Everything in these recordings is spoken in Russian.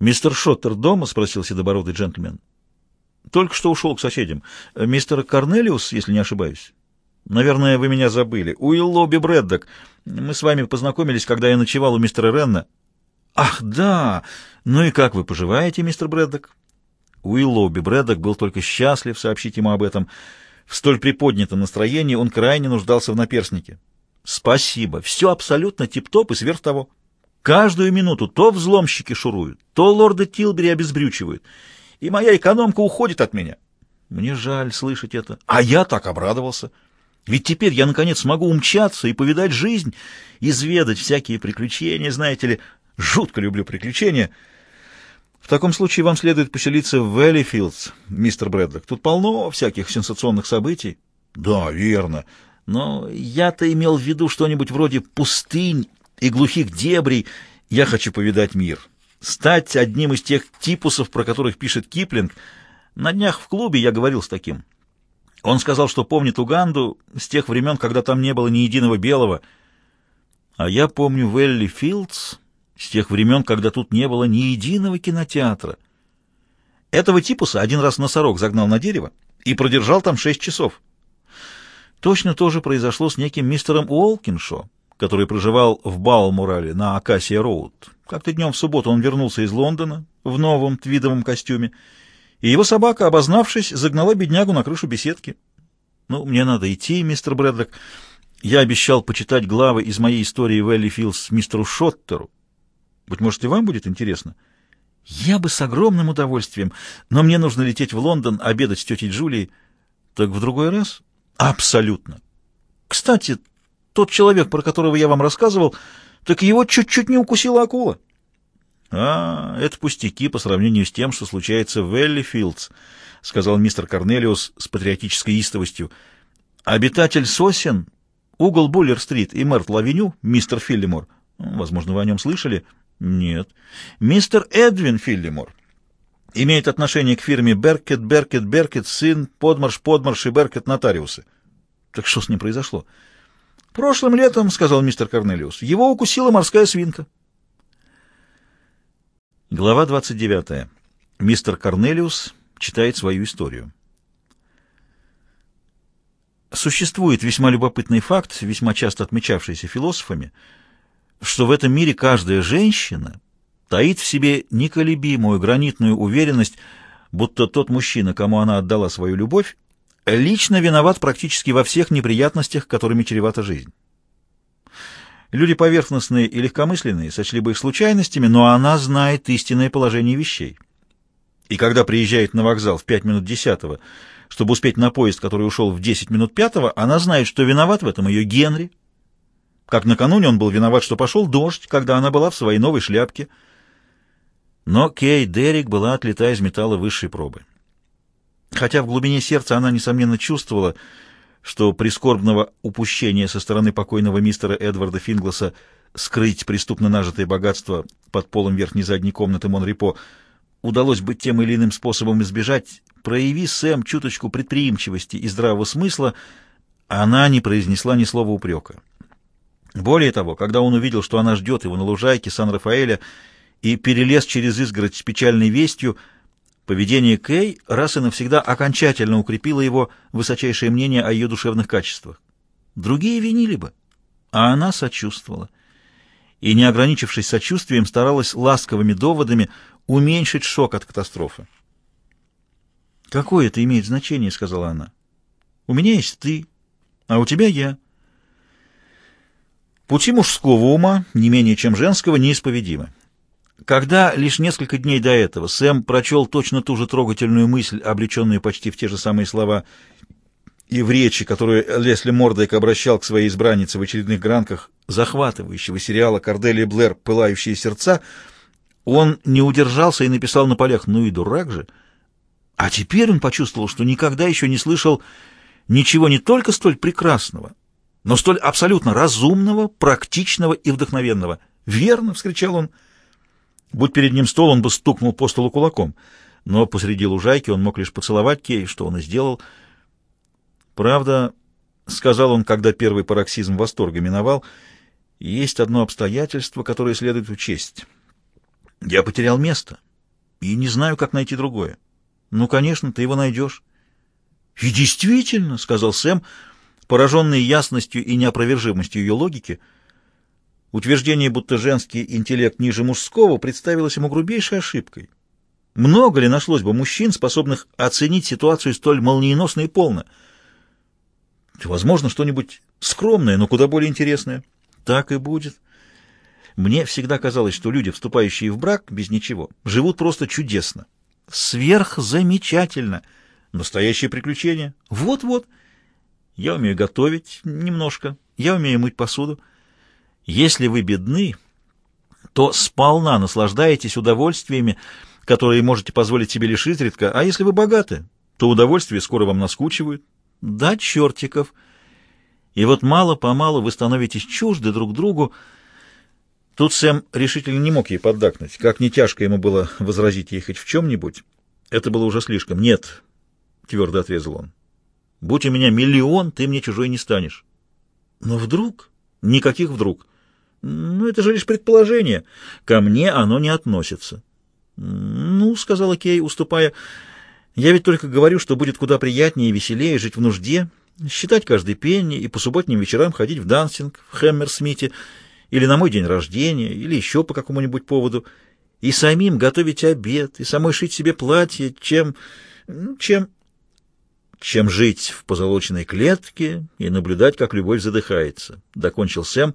«Мистер Шоттер дома?» — спросил седобородый джентльмен. «Только что ушел к соседям. Мистер Корнелиус, если не ошибаюсь?» «Наверное, вы меня забыли. Уиллоби Брэддок. Мы с вами познакомились, когда я ночевал у мистера Ренна». «Ах, да! Ну и как вы поживаете, мистер Брэддок?» Уиллоби Брэддок был только счастлив сообщить ему об этом. В столь приподнятом настроении он крайне нуждался в наперснике. «Спасибо. Все абсолютно тип-топ и сверх того. Каждую минуту то взломщики шуруют, то лорда Тилбери обезбрючивают, и моя экономка уходит от меня. Мне жаль слышать это. А я так обрадовался. Ведь теперь я, наконец, смогу умчаться и повидать жизнь, изведать всякие приключения, знаете ли. Жутко люблю приключения». В таком случае вам следует поселиться в Вэллифилдс, мистер Брэдлок. Тут полно всяких сенсационных событий. Да, верно. Но я-то имел в виду что-нибудь вроде пустынь и глухих дебрей. Я хочу повидать мир. Стать одним из тех типусов, про которых пишет Киплинг. На днях в клубе я говорил с таким. Он сказал, что помнит Уганду с тех времен, когда там не было ни единого белого. А я помню Вэлли Филдс с тех времен, когда тут не было ни единого кинотеатра. Этого типуса один раз носорог загнал на дерево и продержал там шесть часов. Точно то же произошло с неким мистером Уолкиншо, который проживал в Балмурале на Акасия-Роуд. Как-то днем в субботу он вернулся из Лондона в новом твидовом костюме, и его собака, обознавшись, загнала беднягу на крышу беседки. «Ну, мне надо идти, мистер Брэдлок. Я обещал почитать главы из моей истории Вэлли Филдс мистеру Шоттеру, быть может, и вам будет интересно? Я бы с огромным удовольствием, но мне нужно лететь в Лондон, обедать с тетей Джулией. Так в другой раз? Абсолютно. Кстати, тот человек, про которого я вам рассказывал, так его чуть-чуть не укусила акула. А, это пустяки по сравнению с тем, что случается в Элли Филдс, сказал мистер Корнелиус с патриотической истовостью. Обитатель сосен, угол Буллер-стрит и Мертл-авеню, мистер Филлимор, возможно, вы о нем слышали, — нет. Мистер Эдвин Филлимор имеет отношение к фирме Беркет, Беркет, Беркет, сын, Подмарш, Подмарш и Беркет нотариусы. Так что с ним произошло? Прошлым летом, сказал мистер Корнелиус, его укусила морская свинка. Глава 29. Мистер Корнелиус читает свою историю. Существует весьма любопытный факт, весьма часто отмечавшийся философами, что в этом мире каждая женщина таит в себе неколебимую гранитную уверенность, будто тот мужчина, кому она отдала свою любовь, лично виноват практически во всех неприятностях, которыми чревата жизнь. Люди поверхностные и легкомысленные сочли бы их случайностями, но она знает истинное положение вещей. И когда приезжает на вокзал в 5 минут десятого, чтобы успеть на поезд, который ушел в 10 минут пятого, она знает, что виноват в этом ее Генри, как накануне он был виноват, что пошел дождь, когда она была в своей новой шляпке. Но Кей Дерек была отлета из металла высшей пробы. Хотя в глубине сердца она, несомненно, чувствовала, что прискорбного упущения со стороны покойного мистера Эдварда Фингласа скрыть преступно нажитое богатство под полом верхней задней комнаты Монрепо удалось бы тем или иным способом избежать, прояви Сэм чуточку предприимчивости и здравого смысла, она не произнесла ни слова упрека. Более того, когда он увидел, что она ждет его на лужайке Сан-Рафаэля и перелез через изгородь с печальной вестью, поведение Кей раз и навсегда окончательно укрепило его высочайшее мнение о ее душевных качествах. Другие винили бы, а она сочувствовала. И, не ограничившись сочувствием, старалась ласковыми доводами уменьшить шок от катастрофы. «Какое это имеет значение?» — сказала она. «У меня есть ты, а у тебя я». Пути мужского ума, не менее чем женского, неисповедимы. Когда лишь несколько дней до этого Сэм прочел точно ту же трогательную мысль, облеченную почти в те же самые слова, и в речи, которую Лесли Мордейк обращал к своей избраннице в очередных гранках захватывающего сериала «Корделия Блэр. Пылающие сердца», он не удержался и написал на полях «Ну и дурак же». А теперь он почувствовал, что никогда еще не слышал ничего не только столь прекрасного, но столь абсолютно разумного, практичного и вдохновенного. «Верно!» — вскричал он. Будь перед ним стол, он бы стукнул по столу кулаком. Но посреди лужайки он мог лишь поцеловать Кей, что он и сделал. «Правда, — сказал он, когда первый пароксизм восторга миновал, — есть одно обстоятельство, которое следует учесть. Я потерял место, и не знаю, как найти другое. Ну, конечно, ты его найдешь. И действительно, — сказал Сэм, пораженный ясностью и неопровержимостью ее логики, утверждение, будто женский интеллект ниже мужского, представилось ему грубейшей ошибкой. Много ли нашлось бы мужчин, способных оценить ситуацию столь молниеносно и полно? Возможно, что-нибудь скромное, но куда более интересное. Так и будет. Мне всегда казалось, что люди, вступающие в брак без ничего, живут просто чудесно. Сверхзамечательно. Настоящее приключение. Вот-вот. Я умею готовить немножко. Я умею мыть посуду. Если вы бедны, то сполна наслаждаетесь удовольствиями, которые можете позволить себе лишь изредка, а если вы богаты, то удовольствия скоро вам наскучивают. Да, чертиков. И вот мало-помалу вы становитесь чужды друг другу, Тут Сэм решительно не мог ей поддакнуть. Как не тяжко ему было возразить ей хоть в чем-нибудь, это было уже слишком. «Нет», — твердо отрезал он, — «будь у меня миллион, ты мне чужой не станешь». «Но вдруг?» «Никаких вдруг». «Ну, это же лишь предположение. Ко мне оно не относится». «Ну», — сказала Кей, уступая, — «я ведь только говорю, что будет куда приятнее и веселее жить в нужде, считать каждый пенни и по субботним вечерам ходить в дансинг в Хэммерсмите, или на мой день рождения, или еще по какому-нибудь поводу, и самим готовить обед, и самой шить себе платье, чем... чем... чем жить в позолоченной клетке и наблюдать, как любовь задыхается, — докончил Сэм,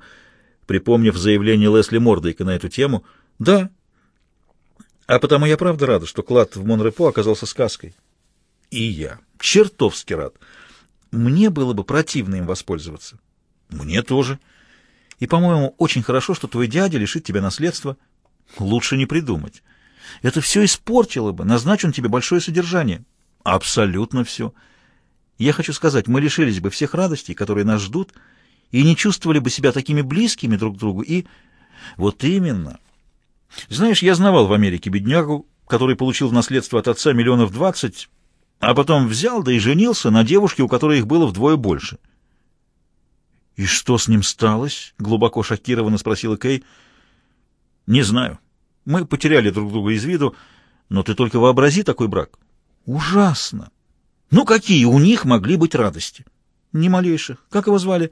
припомнив заявление Лесли Мордейка на эту тему. — Да. А потому я правда рада, что клад в Монрепо оказался сказкой. — И я. Чертовски рад. Мне было бы противно им воспользоваться. — Мне тоже. — и, по-моему, очень хорошо, что твой дядя лишит тебя наследства. Лучше не придумать. Это все испортило бы, назначен тебе большое содержание. Абсолютно все. Я хочу сказать, мы лишились бы всех радостей, которые нас ждут, и не чувствовали бы себя такими близкими друг к другу, и... Вот именно. Знаешь, я знавал в Америке беднягу, который получил в наследство от отца миллионов двадцать, а потом взял, да и женился на девушке, у которой их было вдвое больше. «И что с ним сталось?» — глубоко шокированно спросила Кей. «Не знаю. Мы потеряли друг друга из виду, но ты только вообрази такой брак. Ужасно! Ну, какие у них могли быть радости? Ни малейших. Как его звали?»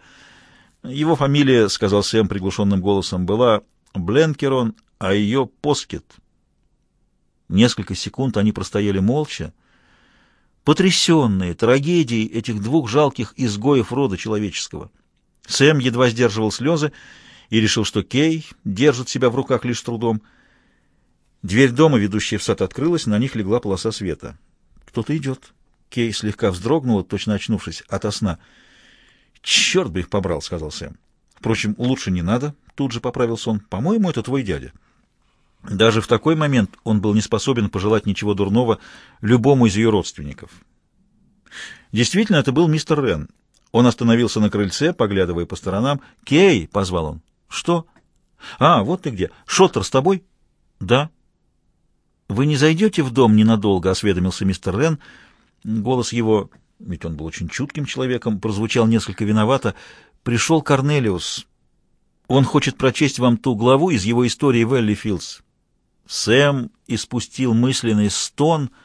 Его фамилия, — сказал Сэм приглушенным голосом, — была Бленкерон, а ее Поскет. Несколько секунд они простояли молча, потрясенные трагедией этих двух жалких изгоев рода человеческого — Сэм едва сдерживал слезы и решил, что Кей держит себя в руках лишь трудом. Дверь дома, ведущая в сад, открылась, на них легла полоса света. «Кто-то идет». Кей слегка вздрогнула, точно очнувшись ото сна. «Черт бы их побрал», — сказал Сэм. «Впрочем, лучше не надо», — тут же поправился он. «По-моему, это твой дядя». Даже в такой момент он был не способен пожелать ничего дурного любому из ее родственников. Действительно, это был мистер Рен, он остановился на крыльце, поглядывая по сторонам. «Кей!» — позвал он. «Что?» «А, вот ты где. Шоттер с тобой?» «Да». «Вы не зайдете в дом ненадолго?» — осведомился мистер Рен. Голос его, ведь он был очень чутким человеком, прозвучал несколько виновато. «Пришел Корнелиус. Он хочет прочесть вам ту главу из его истории Велли Филдс». Сэм испустил мысленный стон —